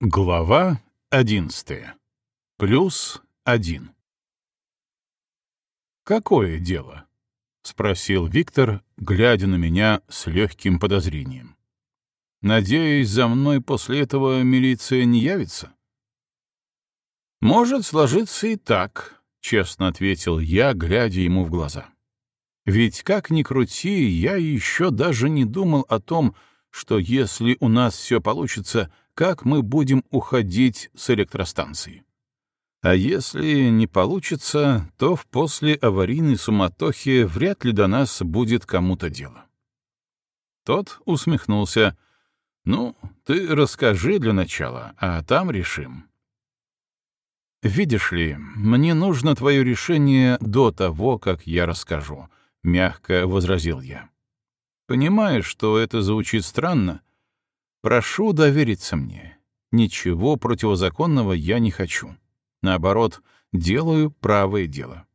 Глава одиннадцатая. Плюс один. «Какое дело?» — спросил Виктор, глядя на меня с легким подозрением. «Надеюсь, за мной после этого милиция не явится?» «Может сложиться и так», — честно ответил я, глядя ему в глаза. «Ведь как ни крути, я еще даже не думал о том, что если у нас все получится, как мы будем уходить с электростанции. А если не получится, то в послеаварийной суматохе вряд ли до нас будет кому-то дело. Тот усмехнулся. «Ну, ты расскажи для начала, а там решим». «Видишь ли, мне нужно твое решение до того, как я расскажу», — мягко возразил я. «Понимаю, что это звучит странно, Прошу довериться мне. Ничего противозаконного я не хочу. Наоборот, делаю правое дело.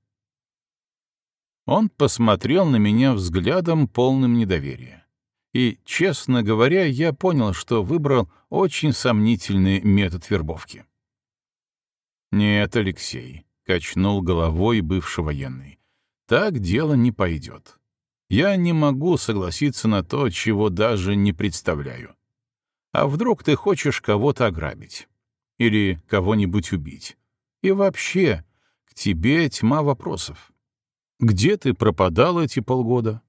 Он посмотрел на меня взглядом, полным недоверия. И, честно говоря, я понял, что выбрал очень сомнительный метод вербовки. «Нет, Алексей», — качнул головой бывший военный, — «так дело не пойдет. Я не могу согласиться на то, чего даже не представляю. А вдруг ты хочешь кого-то ограбить? Или кого-нибудь убить? И вообще, к тебе тьма вопросов. Где ты пропадал эти полгода?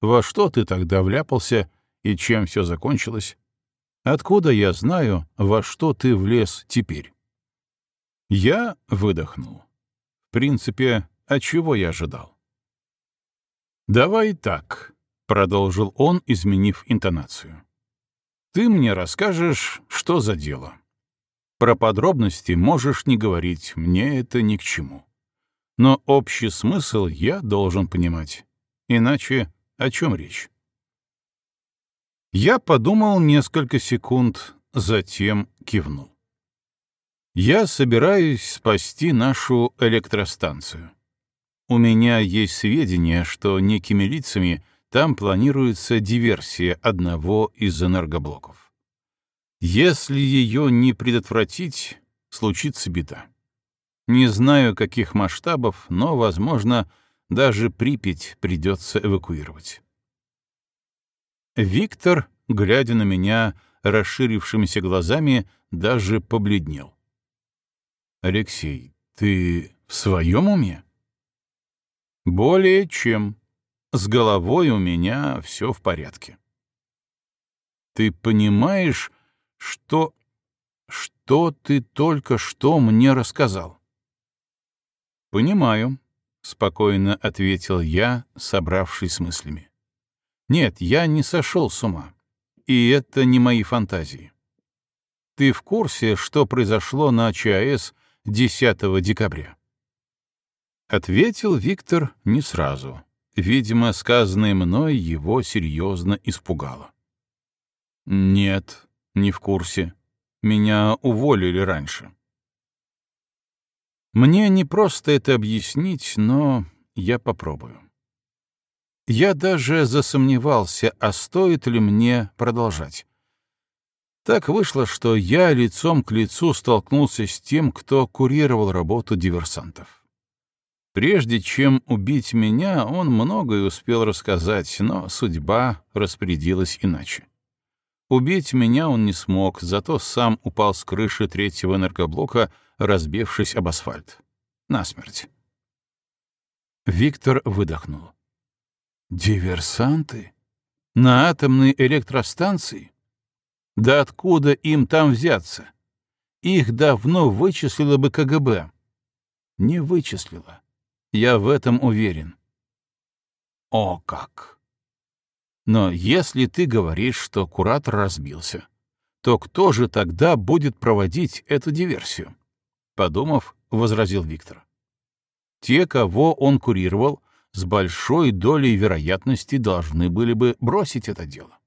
Во что ты тогда вляпался и чем все закончилось? Откуда я знаю, во что ты влез теперь? Я выдохнул. В принципе, а чего я ожидал? «Давай так», — продолжил он, изменив интонацию. Ты мне расскажешь, что за дело. Про подробности можешь не говорить, мне это ни к чему. Но общий смысл я должен понимать. Иначе о чем речь? Я подумал несколько секунд, затем кивнул. Я собираюсь спасти нашу электростанцию. У меня есть сведения, что некими лицами там планируется диверсия одного из энергоблоков. Если ее не предотвратить, случится беда. Не знаю, каких масштабов, но, возможно, даже Припять придется эвакуировать. Виктор, глядя на меня расширившимися глазами, даже побледнел. «Алексей, ты в своем уме?» «Более чем», с головой у меня все в порядке. Ты понимаешь, что... что ты только что мне рассказал? Понимаю, — спокойно ответил я, собравшись с мыслями. Нет, я не сошел с ума. И это не мои фантазии. Ты в курсе, что произошло на ЧАЭС 10 декабря? Ответил Виктор не сразу. Видимо, сказанное мной его серьезно испугало. «Нет, не в курсе. Меня уволили раньше». Мне не просто это объяснить, но я попробую. Я даже засомневался, а стоит ли мне продолжать. Так вышло, что я лицом к лицу столкнулся с тем, кто курировал работу диверсантов. Прежде чем убить меня, он многое успел рассказать, но судьба распорядилась иначе. Убить меня он не смог, зато сам упал с крыши третьего энергоблока, разбившись об асфальт. Насмерть. Виктор выдохнул. «Диверсанты? На атомной электростанции? Да откуда им там взяться? Их давно вычислило бы КГБ». «Не вычислило. Я в этом уверен. О как! Но если ты говоришь, что куратор разбился, то кто же тогда будет проводить эту диверсию? Подумав, возразил Виктор. Те, кого он курировал, с большой долей вероятности должны были бы бросить это дело.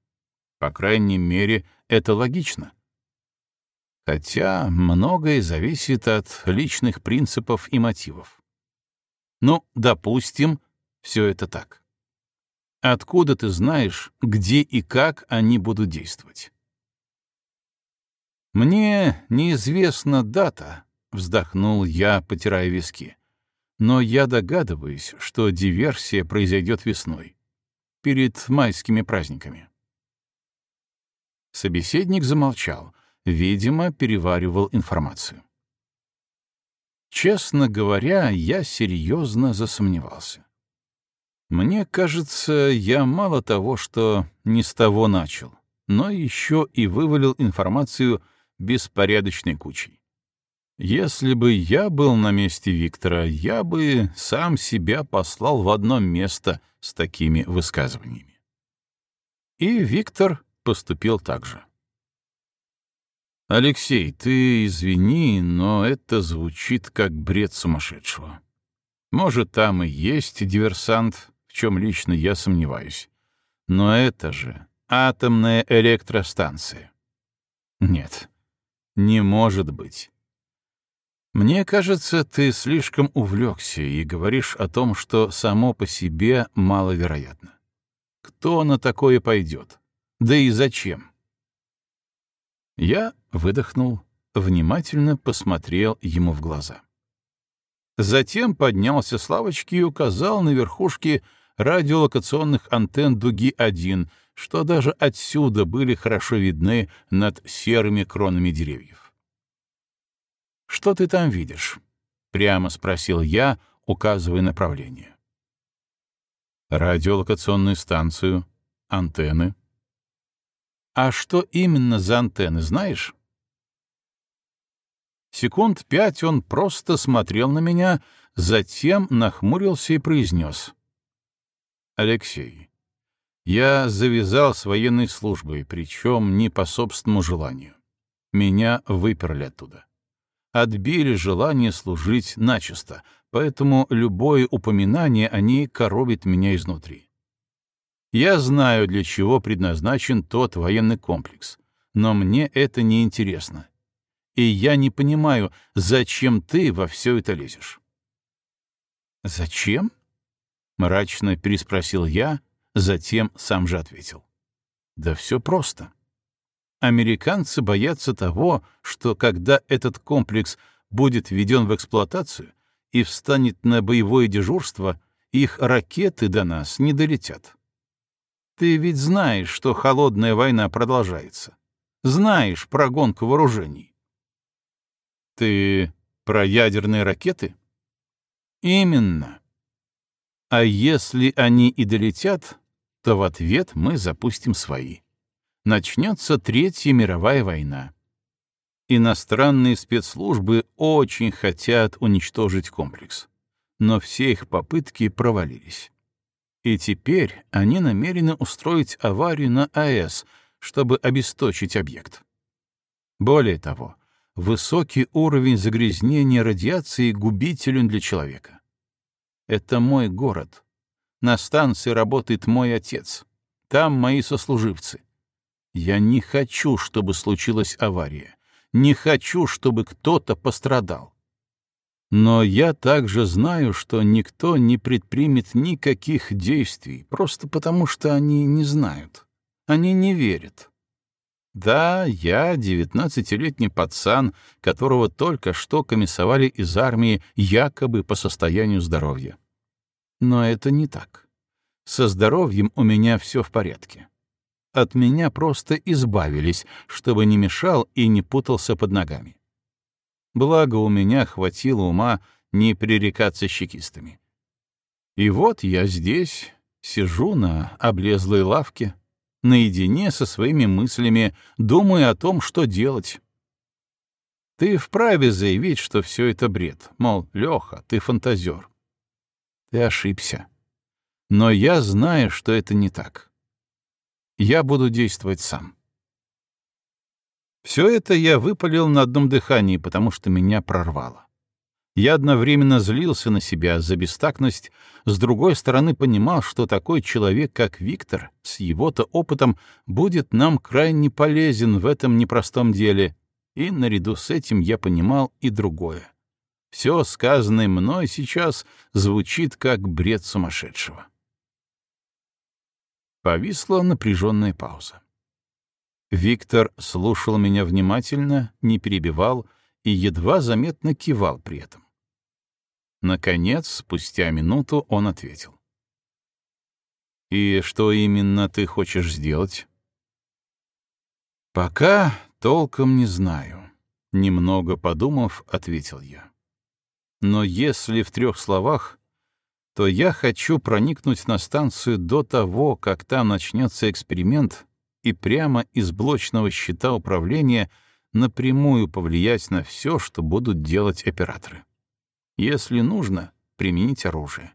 По крайней мере, это логично. Хотя многое зависит от личных принципов и мотивов. Ну, допустим, все это так. Откуда ты знаешь, где и как они будут действовать? «Мне неизвестна дата», — вздохнул я, потирая виски. «Но я догадываюсь, что диверсия произойдет весной, перед майскими праздниками». Собеседник замолчал, видимо, переваривал информацию. Честно говоря, я серьезно засомневался. Мне кажется, я мало того, что не с того начал, но еще и вывалил информацию беспорядочной кучей. Если бы я был на месте Виктора, я бы сам себя послал в одно место с такими высказываниями. И Виктор поступил так же. «Алексей, ты извини, но это звучит как бред сумасшедшего. Может, там и есть диверсант, в чем лично я сомневаюсь. Но это же атомная электростанция. Нет, не может быть. Мне кажется, ты слишком увлекся и говоришь о том, что само по себе маловероятно. Кто на такое пойдет? Да и зачем? Я выдохнул, внимательно посмотрел ему в глаза. Затем поднялся с лавочки и указал на верхушки радиолокационных антенн дуги-1, что даже отсюда были хорошо видны над серыми кронами деревьев. «Что ты там видишь?» — прямо спросил я, указывая направление. «Радиолокационную станцию, антенны». «А что именно за антенны, знаешь?» Секунд пять он просто смотрел на меня, затем нахмурился и произнес. «Алексей, я завязал с военной службой, причем не по собственному желанию. Меня выперли оттуда. Отбили желание служить начисто, поэтому любое упоминание о ней коробит меня изнутри. Я знаю, для чего предназначен тот военный комплекс, но мне это не интересно. И я не понимаю, зачем ты во все это лезешь. «Зачем?» — мрачно переспросил я, Затем сам же ответил. Да все просто. Американцы боятся того, что когда этот комплекс будет введен в эксплуатацию и встанет на боевое дежурство, их ракеты до нас не долетят. Ты ведь знаешь, что холодная война продолжается. Знаешь про гонку вооружений. Ты про ядерные ракеты? Именно. А если они и долетят, то в ответ мы запустим свои. Начнется Третья мировая война. Иностранные спецслужбы очень хотят уничтожить комплекс, но все их попытки провалились. И теперь они намерены устроить аварию на АЭС, чтобы обесточить объект. Более того, высокий уровень загрязнения радиации губителен для человека. Это мой город, на станции работает мой отец. Там мои сослуживцы. Я не хочу, чтобы случилась авария. Не хочу, чтобы кто-то пострадал. Но я также знаю, что никто не предпримет никаких действий, просто потому что они не знают. Они не верят. Да, я девятнадцатилетний пацан, которого только что комиссовали из армии якобы по состоянию здоровья. Но это не так. Со здоровьем у меня все в порядке. От меня просто избавились, чтобы не мешал и не путался под ногами. Благо у меня хватило ума не пререкаться с чекистами. И вот я здесь, сижу на облезлой лавке, наедине со своими мыслями, думаю о том, что делать. Ты вправе заявить, что все это бред, мол, Леха, ты фантазер. Ты ошибся. Но я знаю, что это не так. Я буду действовать сам. Все это я выпалил на одном дыхании, потому что меня прорвало. Я одновременно злился на себя за бестактность, с другой стороны понимал, что такой человек, как Виктор, с его-то опытом, будет нам крайне полезен в этом непростом деле, и наряду с этим я понимал и другое. Все сказанное мной сейчас звучит как бред сумасшедшего. Повисла напряженная пауза. Виктор слушал меня внимательно, не перебивал и едва заметно кивал при этом. Наконец, спустя минуту, он ответил. «И что именно ты хочешь сделать?» «Пока толком не знаю», — немного подумав, ответил я. «Но если в трех словах, то я хочу проникнуть на станцию до того, как там начнется эксперимент, и прямо из блочного щита управления напрямую повлиять на все, что будут делать операторы. Если нужно, применить оружие.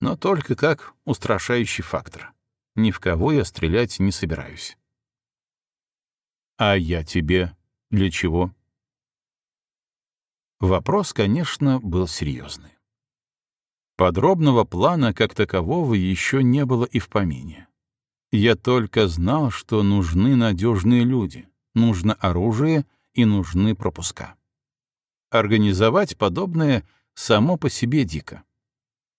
Но только как устрашающий фактор. Ни в кого я стрелять не собираюсь. А я тебе для чего? Вопрос, конечно, был серьезный. Подробного плана как такового еще не было и в помине. Я только знал, что нужны надежные люди, нужно оружие и нужны пропуска. Организовать подобное само по себе дико.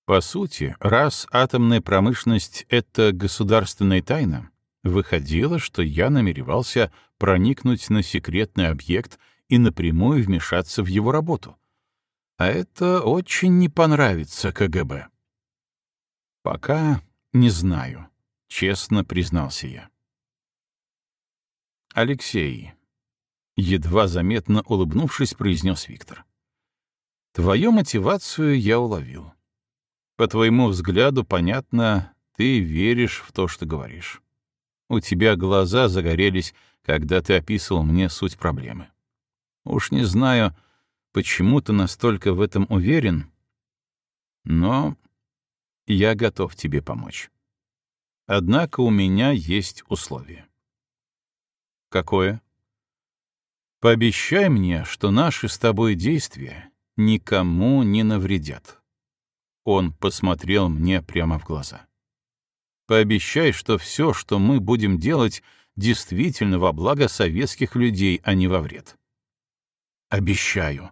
По сути, раз атомная промышленность — это государственная тайна, выходило, что я намеревался проникнуть на секретный объект и напрямую вмешаться в его работу. А это очень не понравится КГБ. Пока не знаю, честно признался я. Алексей, едва заметно улыбнувшись, произнес Виктор. Твою мотивацию я уловил. По твоему взгляду понятно, ты веришь в то, что говоришь. У тебя глаза загорелись, когда ты описывал мне суть проблемы. Уж не знаю, почему ты настолько в этом уверен, но я готов тебе помочь. Однако у меня есть условие. Какое? Пообещай мне, что наши с тобой действия никому не навредят. Он посмотрел мне прямо в глаза. Пообещай, что все, что мы будем делать, действительно во благо советских людей, а не во вред. Обещаю,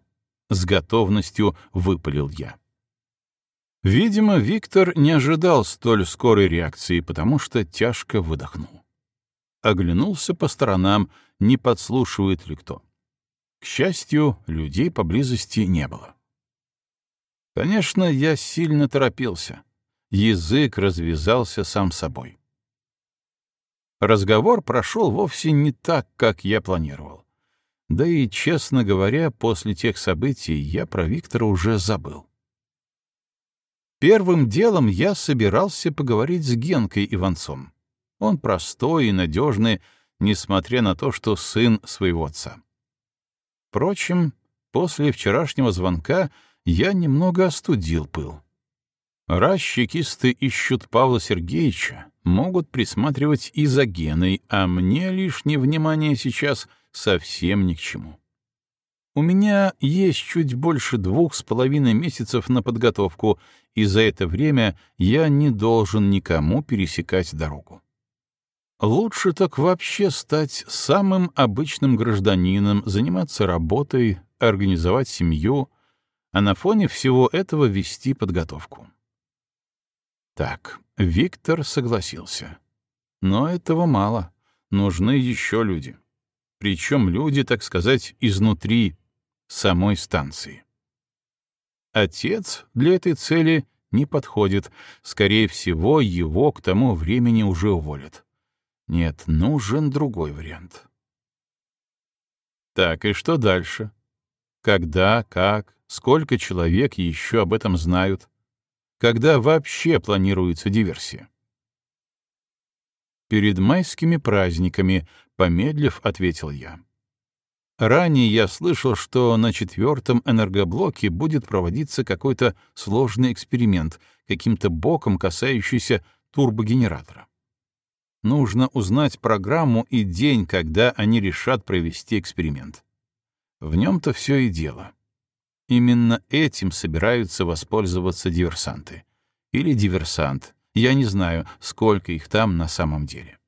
с готовностью выпалил я. Видимо, Виктор не ожидал столь скорой реакции, потому что тяжко выдохнул. Оглянулся по сторонам, не подслушивает ли кто. К счастью, людей поблизости не было. Конечно, я сильно торопился. Язык развязался сам собой. Разговор прошел вовсе не так, как я планировал. Да и, честно говоря, после тех событий я про Виктора уже забыл. Первым делом я собирался поговорить с Генкой Иванцом. Он простой и надежный, несмотря на то, что сын своего отца. Впрочем, после вчерашнего звонка я немного остудил пыл. Раз чекисты ищут Павла Сергеевича, могут присматривать и за Геной, а мне лишнее внимание сейчас совсем ни к чему. У меня есть чуть больше двух с половиной месяцев на подготовку, и за это время я не должен никому пересекать дорогу. Лучше так вообще стать самым обычным гражданином, заниматься работой, организовать семью, а на фоне всего этого вести подготовку. Так, Виктор согласился. Но этого мало. Нужны еще люди. Причем люди, так сказать, изнутри, самой станции. Отец для этой цели не подходит. Скорее всего, его к тому времени уже уволят. Нет, нужен другой вариант. Так, и что дальше? Когда, как, сколько человек еще об этом знают? Когда вообще планируется диверсия? Перед майскими праздниками, помедлив, ответил я. Ранее я слышал, что на четвертом энергоблоке будет проводиться какой-то сложный эксперимент, каким-то боком касающийся турбогенератора. Нужно узнать программу и день, когда они решат провести эксперимент. В нем-то все и дело. Именно этим собираются воспользоваться диверсанты. Или диверсант. Я не знаю, сколько их там на самом деле.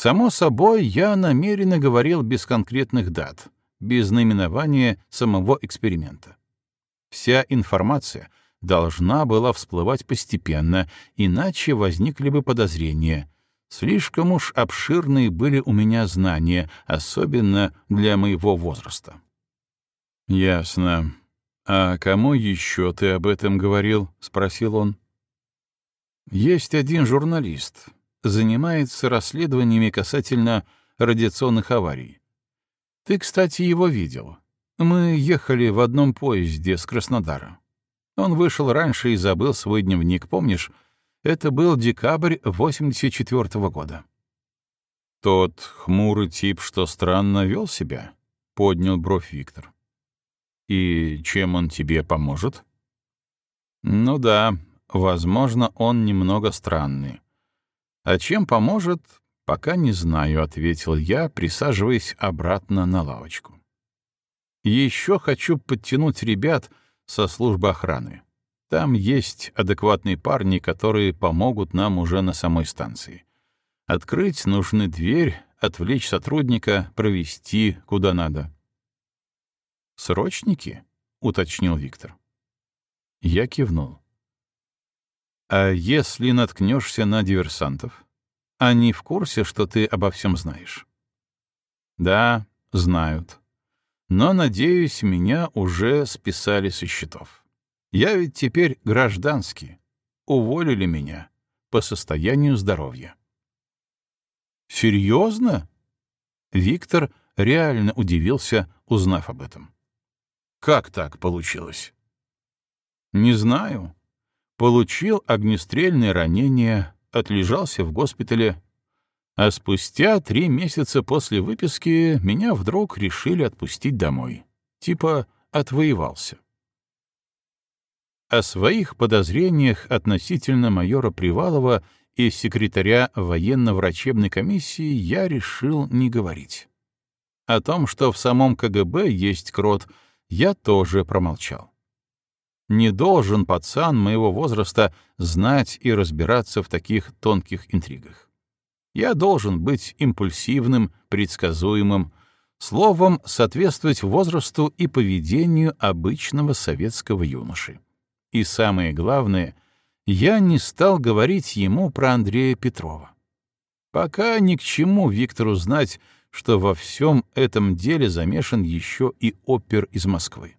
Само собой, я намеренно говорил без конкретных дат, без наименования самого эксперимента. Вся информация должна была всплывать постепенно, иначе возникли бы подозрения. Слишком уж обширные были у меня знания, особенно для моего возраста. «Ясно. А кому еще ты об этом говорил?» — спросил он. «Есть один журналист. Занимается расследованиями касательно радиационных аварий. Ты, кстати, его видел. Мы ехали в одном поезде с Краснодара. Он вышел раньше и забыл свой дневник, помнишь? Это был декабрь 84 -го года. Тот хмурый тип, что странно вел себя, поднял бровь Виктор. И чем он тебе поможет? Ну да, возможно, он немного странный. А чем поможет, пока не знаю, ответил я, присаживаясь обратно на лавочку. Еще хочу подтянуть ребят со службы охраны. Там есть адекватные парни, которые помогут нам уже на самой станции. Открыть нужны дверь, отвлечь сотрудника, провести куда надо. «Срочники?» — уточнил Виктор. Я кивнул. «А если наткнешься на диверсантов? Они в курсе, что ты обо всем знаешь?» «Да, знают. Но, надеюсь, меня уже списали со счетов. Я ведь теперь гражданский. Уволили меня по состоянию здоровья. Серьезно? Виктор реально удивился, узнав об этом. Как так получилось? Не знаю. Получил огнестрельное ранение, отлежался в госпитале, а спустя три месяца после выписки меня вдруг решили отпустить домой. Типа отвоевался. О своих подозрениях относительно майора Привалова и секретаря военно-врачебной комиссии я решил не говорить. О том, что в самом КГБ есть крот, я тоже промолчал. Не должен пацан моего возраста знать и разбираться в таких тонких интригах. Я должен быть импульсивным, предсказуемым, словом, соответствовать возрасту и поведению обычного советского юноши. И самое главное, я не стал говорить ему про Андрея Петрова. Пока ни к чему Виктору знать, что во всем этом деле замешан еще и опер из Москвы.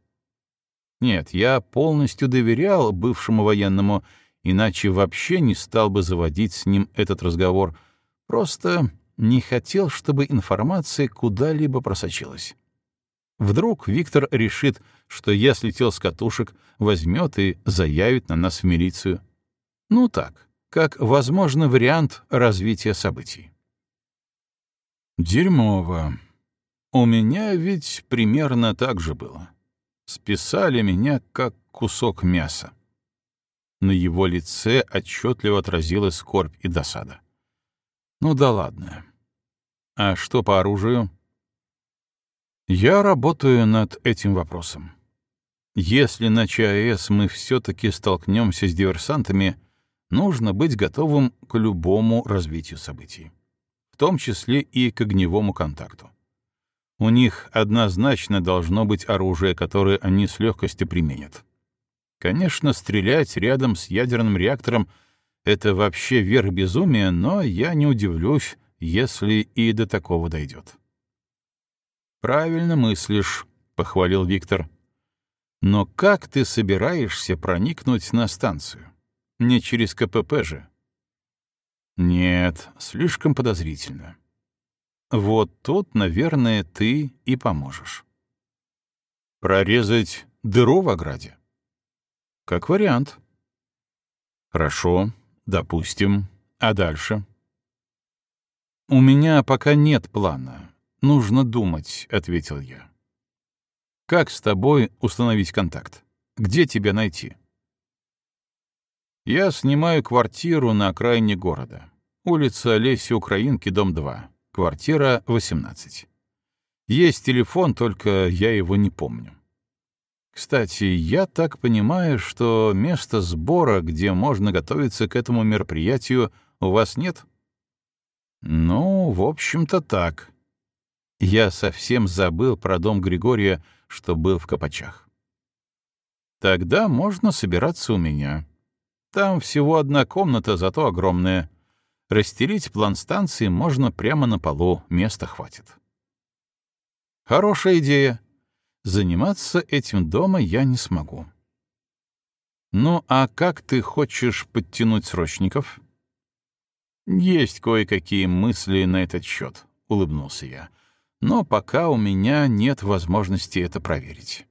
Нет, я полностью доверял бывшему военному, иначе вообще не стал бы заводить с ним этот разговор. Просто не хотел, чтобы информация куда-либо просочилась. Вдруг Виктор решит, что я слетел с катушек, возьмет и заявит на нас в милицию. Ну так, как возможный вариант развития событий. Дерьмово. У меня ведь примерно так же было. Списали меня как кусок мяса. На его лице отчетливо отразилась скорбь и досада. Ну да ладно. А что по оружию? Я работаю над этим вопросом. Если на ЧАЭС мы все-таки столкнемся с диверсантами, нужно быть готовым к любому развитию событий, в том числе и к огневому контакту. У них однозначно должно быть оружие, которое они с легкостью применят. Конечно, стрелять рядом с ядерным реактором — это вообще верх безумия, но я не удивлюсь, если и до такого дойдет. «Правильно мыслишь», — похвалил Виктор. «Но как ты собираешься проникнуть на станцию? Не через КПП же?» «Нет, слишком подозрительно. Вот тут, наверное, ты и поможешь». «Прорезать дыру в ограде?» «Как вариант». «Хорошо, допустим. А дальше?» «У меня пока нет плана. «Нужно думать», — ответил я. «Как с тобой установить контакт? Где тебя найти?» «Я снимаю квартиру на окраине города. Улица Леси Украинки, дом 2. Квартира 18. Есть телефон, только я его не помню. Кстати, я так понимаю, что место сбора, где можно готовиться к этому мероприятию, у вас нет? Ну, в общем-то, так. Я совсем забыл про дом Григория, что был в Копачах. Тогда можно собираться у меня. Там всего одна комната, зато огромная. Расстелить план станции можно прямо на полу, места хватит. Хорошая идея. Заниматься этим дома я не смогу. Ну а как ты хочешь подтянуть срочников? Есть кое-какие мысли на этот счет, улыбнулся я. Но пока у меня нет возможности это проверить.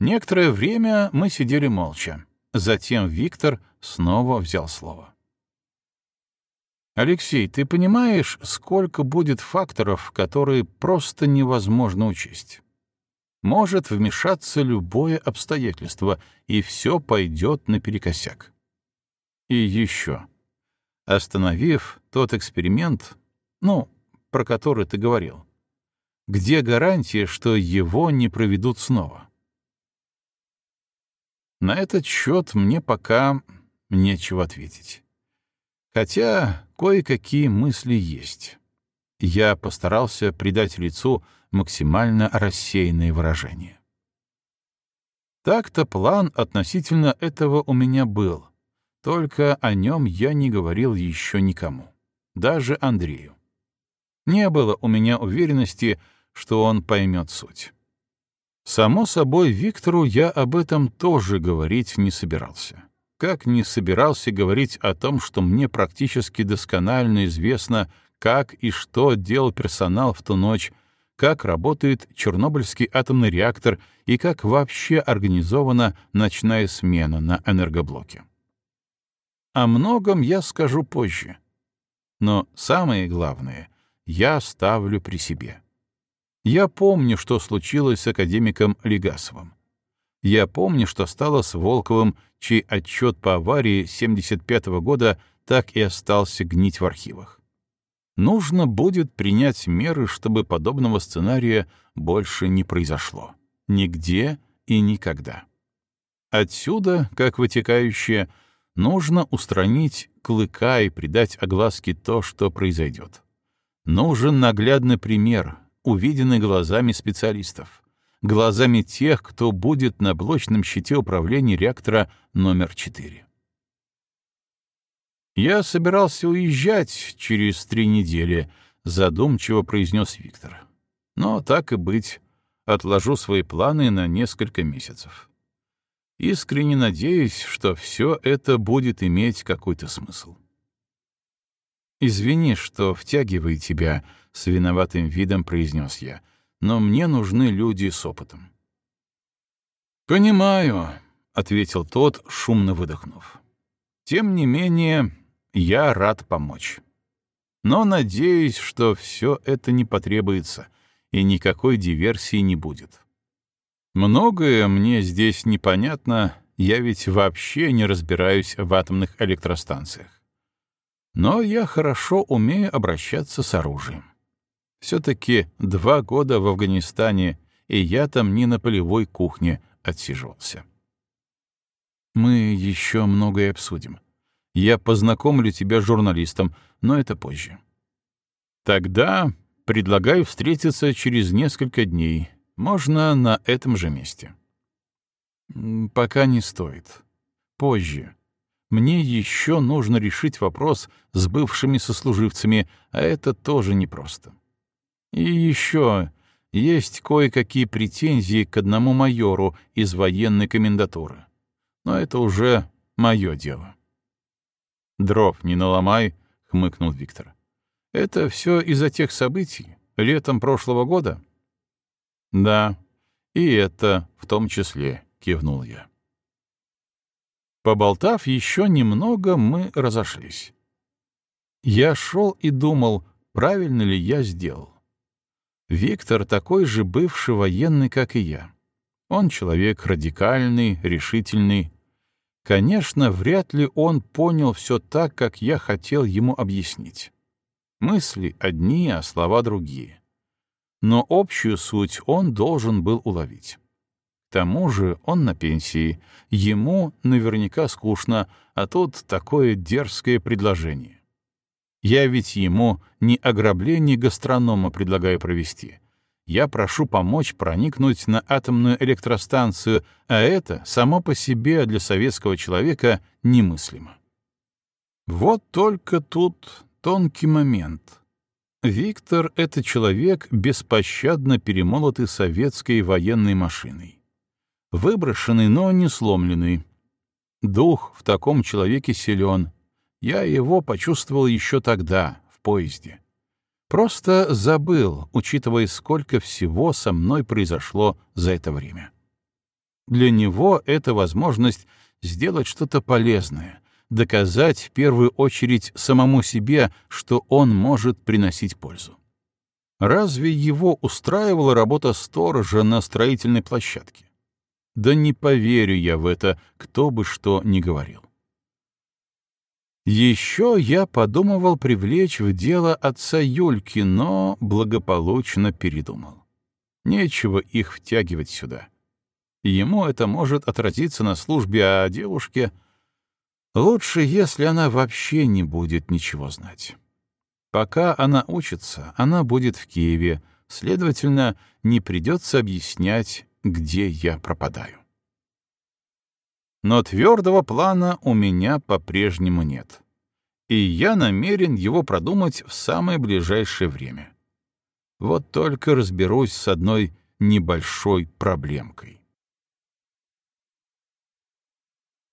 Некоторое время мы сидели молча. Затем Виктор снова взял слово. «Алексей, ты понимаешь, сколько будет факторов, которые просто невозможно учесть? Может вмешаться любое обстоятельство, и все пойдет наперекосяк. И еще. Остановив тот эксперимент, ну, про который ты говорил, где гарантия, что его не проведут снова? На этот счет мне пока нечего ответить. Хотя кое-какие мысли есть. Я постарался придать лицу максимально рассеянное выражение. Так-то план относительно этого у меня был, только о нем я не говорил еще никому, даже Андрею. Не было у меня уверенности, что он поймет суть. Само собой, Виктору я об этом тоже говорить не собирался как не собирался говорить о том, что мне практически досконально известно, как и что делал персонал в ту ночь, как работает Чернобыльский атомный реактор и как вообще организована ночная смена на энергоблоке. О многом я скажу позже. Но самое главное я ставлю при себе. Я помню, что случилось с академиком Легасовым. Я помню, что стало с Волковым, чей отчет по аварии 75 -го года так и остался гнить в архивах. Нужно будет принять меры, чтобы подобного сценария больше не произошло. Нигде и никогда. Отсюда, как вытекающее, нужно устранить клыка и придать огласке то, что произойдет. Нужен наглядный пример, увиденный глазами специалистов глазами тех, кто будет на блочном щите управления реактора номер 4. «Я собирался уезжать через три недели», — задумчиво произнес Виктор. «Но так и быть, отложу свои планы на несколько месяцев. Искренне надеюсь, что все это будет иметь какой-то смысл». «Извини, что втягиваю тебя», — с виноватым видом произнес я — но мне нужны люди с опытом. «Понимаю», — ответил тот, шумно выдохнув. «Тем не менее, я рад помочь. Но надеюсь, что все это не потребуется и никакой диверсии не будет. Многое мне здесь непонятно, я ведь вообще не разбираюсь в атомных электростанциях. Но я хорошо умею обращаться с оружием. Все-таки два года в Афганистане, и я там не на полевой кухне отсиживался. Мы еще многое обсудим. Я познакомлю тебя с журналистом, но это позже. Тогда предлагаю встретиться через несколько дней. Можно на этом же месте. Пока не стоит. Позже. Мне еще нужно решить вопрос с бывшими сослуживцами, а это тоже непросто. И еще есть кое-какие претензии к одному майору из военной комендатуры. Но это уже мое дело. «Дров не наломай», — хмыкнул Виктор. «Это все из-за тех событий, летом прошлого года?» «Да, и это в том числе», — кивнул я. Поболтав еще немного, мы разошлись. Я шел и думал, правильно ли я сделал. Виктор такой же бывший военный, как и я. Он человек радикальный, решительный. Конечно, вряд ли он понял все так, как я хотел ему объяснить. Мысли одни, а слова другие. Но общую суть он должен был уловить. К тому же он на пенсии, ему наверняка скучно, а тут такое дерзкое предложение. Я ведь ему не ограбление гастронома предлагаю провести. Я прошу помочь проникнуть на атомную электростанцию, а это само по себе для советского человека немыслимо. Вот только тут тонкий момент. Виктор — это человек, беспощадно перемолотый советской военной машиной. Выброшенный, но не сломленный. Дух в таком человеке силен. Я его почувствовал еще тогда, в поезде. Просто забыл, учитывая, сколько всего со мной произошло за это время. Для него это возможность сделать что-то полезное, доказать в первую очередь самому себе, что он может приносить пользу. Разве его устраивала работа сторожа на строительной площадке? Да не поверю я в это, кто бы что ни говорил. Еще я подумывал привлечь в дело отца Юльки, но благополучно передумал. Нечего их втягивать сюда. Ему это может отразиться на службе, а девушке лучше, если она вообще не будет ничего знать. Пока она учится, она будет в Киеве, следовательно, не придется объяснять, где я пропадаю. Но твердого плана у меня по-прежнему нет. И я намерен его продумать в самое ближайшее время. Вот только разберусь с одной небольшой проблемкой.